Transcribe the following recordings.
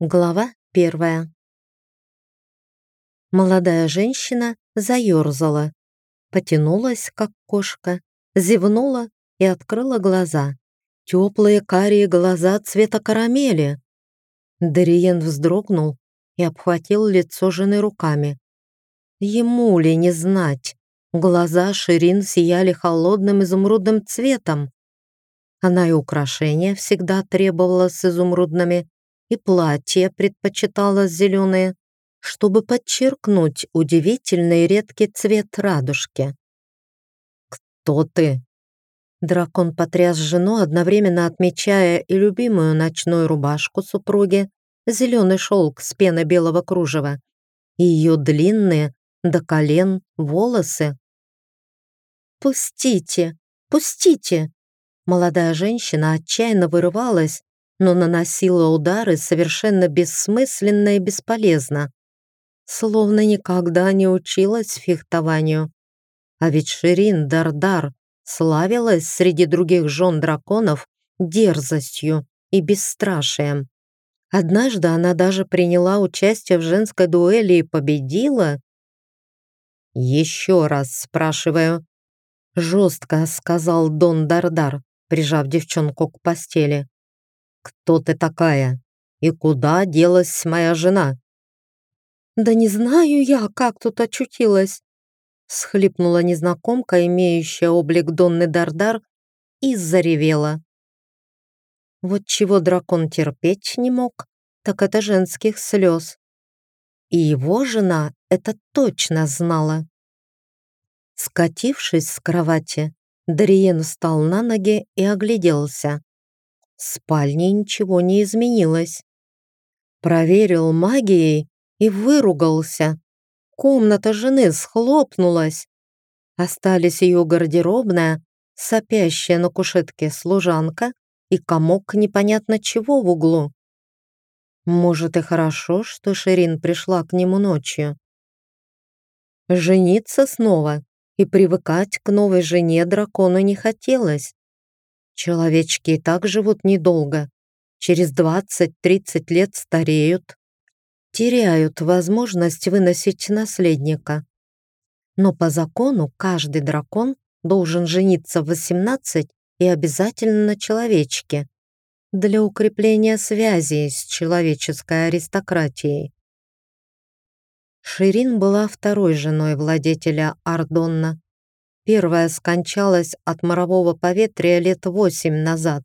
Глава первая. Молодая женщина заерзала, потянулась, как кошка, зевнула и открыла глаза. Теплые карие глаза цвета карамели. Дариен вздрогнул и обхватил лицо жены руками. Ему ли не знать, глаза Ширин сияли холодным изумрудным цветом. Она и украшения всегда требовала с изумрудными, и платье предпочитала зеленые, чтобы подчеркнуть удивительный редкий цвет радужки. «Кто ты?» Дракон потряс жену, одновременно отмечая и любимую ночную рубашку супруги, зеленый шелк с пеной белого кружева, и ее длинные до колен волосы. «Пустите! Пустите!» Молодая женщина отчаянно вырывалась, но наносила удары совершенно бессмысленно и бесполезно, словно никогда не училась фехтованию. А ведь Ширин Дардар славилась среди других жен драконов дерзостью и бесстрашием. Однажды она даже приняла участие в женской дуэли и победила. «Еще раз спрашиваю», — жестко сказал Дон Дардар, прижав девчонку к постели. «Кто ты такая? И куда делась моя жена?» «Да не знаю я, как тут очутилась», схлипнула незнакомка, имеющая облик Донны Дардар, и заревела. Вот чего дракон терпеть не мог, так это женских слез. И его жена это точно знала. Скатившись с кровати, Дариен встал на ноги и огляделся. Спальне ничего не изменилось. Проверил магией и выругался. Комната жены схлопнулась. Остались ее гардеробная, сопящая на кушетке служанка и комок непонятно чего в углу. Может и хорошо, что Ширин пришла к нему ночью. Жениться снова и привыкать к новой жене дракону не хотелось. Человечки и так живут недолго. Через 20-30 лет стареют. Теряют возможность выносить наследника. Но по закону каждый дракон должен жениться в 18 и обязательно на человечке для укрепления связи с человеческой аристократией. Ширин была второй женой владетеля Ардонна, Первая скончалась от морового поветрия лет восемь назад.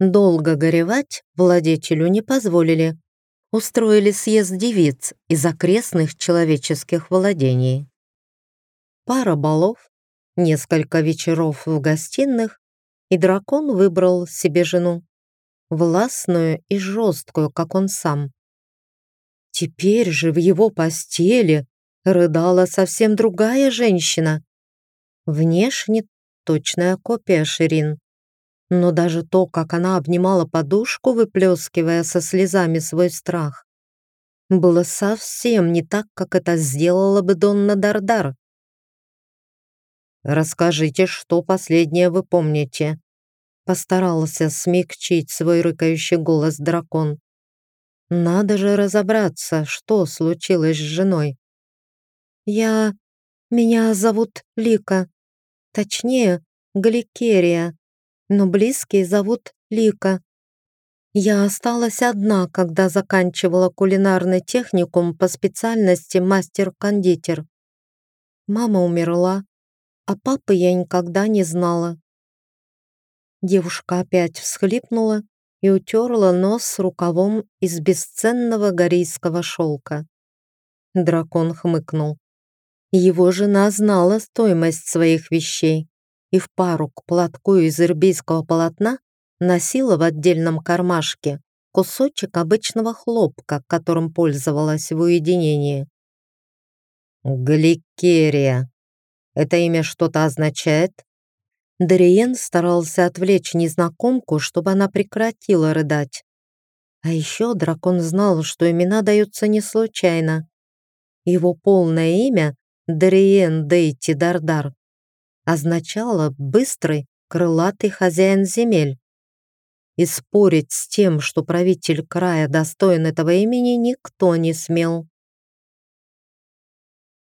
Долго горевать владетелю не позволили. Устроили съезд девиц из окрестных человеческих владений. Пара балов, несколько вечеров в гостиных, и дракон выбрал себе жену. Властную и жесткую, как он сам. Теперь же в его постели рыдала совсем другая женщина. Внешне точная копия Ширин. Но даже то, как она обнимала подушку, выплескивая со слезами свой страх, было совсем не так, как это сделала бы Донна Дардар. «Расскажите, что последнее вы помните?» Постарался смягчить свой рыкающий голос дракон. «Надо же разобраться, что случилось с женой. Я... Меня зовут Лика. Точнее, Гликерия. Но близкие зовут Лика. Я осталась одна, когда заканчивала кулинарный техникум по специальности мастер-кондитер. Мама умерла, а папы я никогда не знала. Девушка опять всхлипнула и утерла нос рукавом из бесценного горийского шелка. Дракон хмыкнул. Его жена знала стоимость своих вещей и в пару к платку из ирбийского полотна носила в отдельном кармашке кусочек обычного хлопка, которым пользовалась в уединении. «Гликерия. Это имя что-то означает?» Дариен старался отвлечь незнакомку, чтобы она прекратила рыдать. А еще дракон знал, что имена даются не случайно. Его полное имя Дариен Дейти Дардар означало «быстрый, крылатый хозяин земель». и спорить с тем, что правитель края достоин этого имени, никто не смел.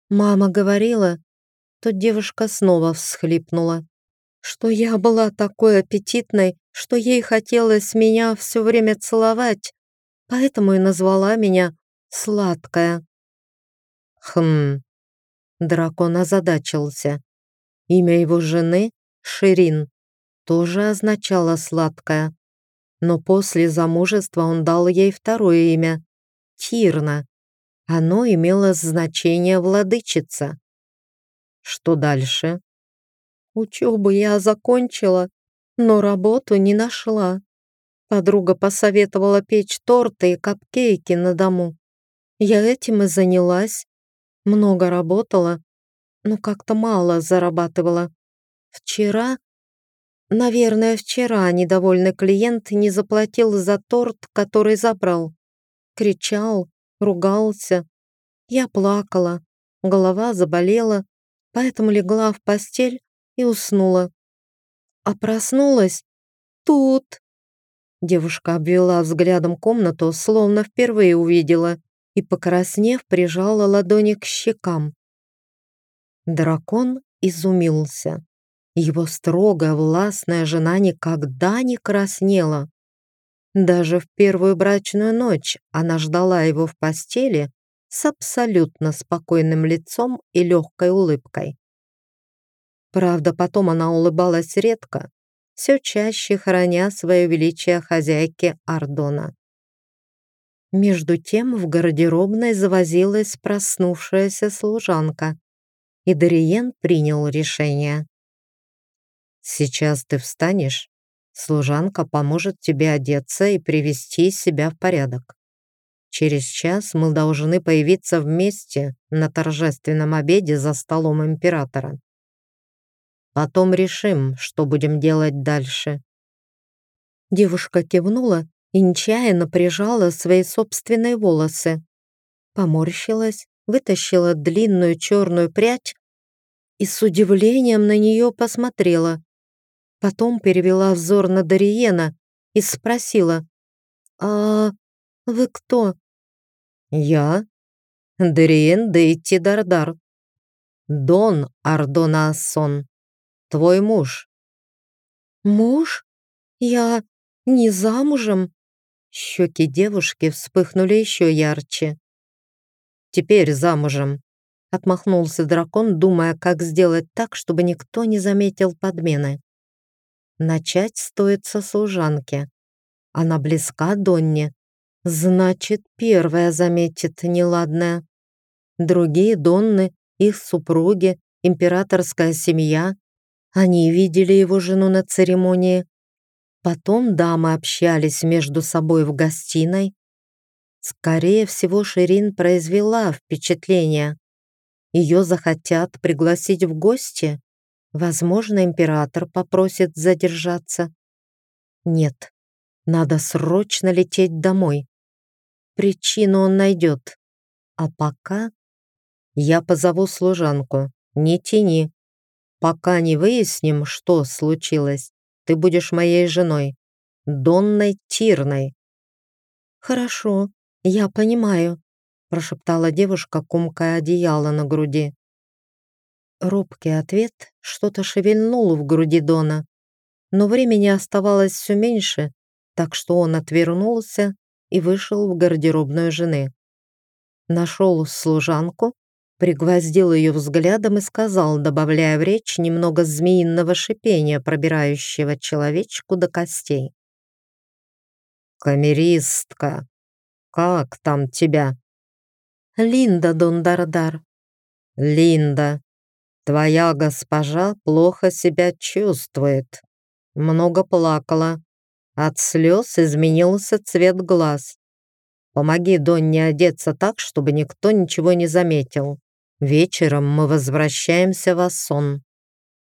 Мама говорила, то девушка снова всхлипнула, что я была такой аппетитной, что ей хотелось меня все время целовать, поэтому и назвала меня «сладкая». Хм, дракон озадачился. Имя его жены, Ширин, тоже означало «сладкая», но после замужества он дал ей второе имя — Тирна. Оно имело значение «владычица». Что дальше? Учебу я закончила, но работу не нашла. Подруга посоветовала печь торты и капкейки на дому. Я этим и занялась. Много работала, но как-то мало зарабатывала. Вчера Наверное, вчера недовольный клиент не заплатил за торт, который забрал. Кричал, ругался. Я плакала, голова заболела, поэтому легла в постель и уснула. А проснулась тут. Девушка обвела взглядом комнату, словно впервые увидела, и, покраснев, прижала ладони к щекам. Дракон изумился. Его строгая, властная жена никогда не краснела. Даже в первую брачную ночь она ждала его в постели с абсолютно спокойным лицом и легкой улыбкой. Правда, потом она улыбалась редко, все чаще храня свое величие хозяйки Ардона. Между тем в гардеробной завозилась проснувшаяся служанка, и Дариен принял решение. Сейчас ты встанешь, служанка поможет тебе одеться и привести себя в порядок. Через час мы должны появиться вместе на торжественном обеде за столом императора. Потом решим, что будем делать дальше». Девушка кивнула и нечаянно прижала свои собственные волосы. Поморщилась, вытащила длинную черную прядь и с удивлением на нее посмотрела. Потом перевела взор на Дариена и спросила, «А вы кто?» «Я Дариен Дейти Дардар, Дон Ардона Ассон, твой муж». «Муж? Я не замужем?» Щеки девушки вспыхнули еще ярче. «Теперь замужем», — отмахнулся дракон, думая, как сделать так, чтобы никто не заметил подмены. Начать стоит со служанки. Она близка Донне. Значит, первая заметит неладное. Другие Донны, их супруги, императорская семья. Они видели его жену на церемонии. Потом дамы общались между собой в гостиной. Скорее всего, Ширин произвела впечатление. Ее захотят пригласить в гости. Возможно, император попросит задержаться. Нет, надо срочно лететь домой. Причину он найдет. А пока я позову служанку. Не тяни. Пока не выясним, что случилось, ты будешь моей женой, Донной Тирной. Хорошо, я понимаю, прошептала девушка, комкая одеяло на груди. Робкий ответ что-то шевельнул в груди Дона, но времени оставалось все меньше, так что он отвернулся и вышел в гардеробную жены. Нашел служанку, пригвоздил ее взглядом и сказал, добавляя в речь немного змеиного шипения, пробирающего человечку до костей. «Камеристка, как там тебя?» «Линда Дондардар». «Линда, Твоя госпожа плохо себя чувствует. Много плакала. От слез изменился цвет глаз. Помоги Донне одеться так, чтобы никто ничего не заметил. Вечером мы возвращаемся в Ассон.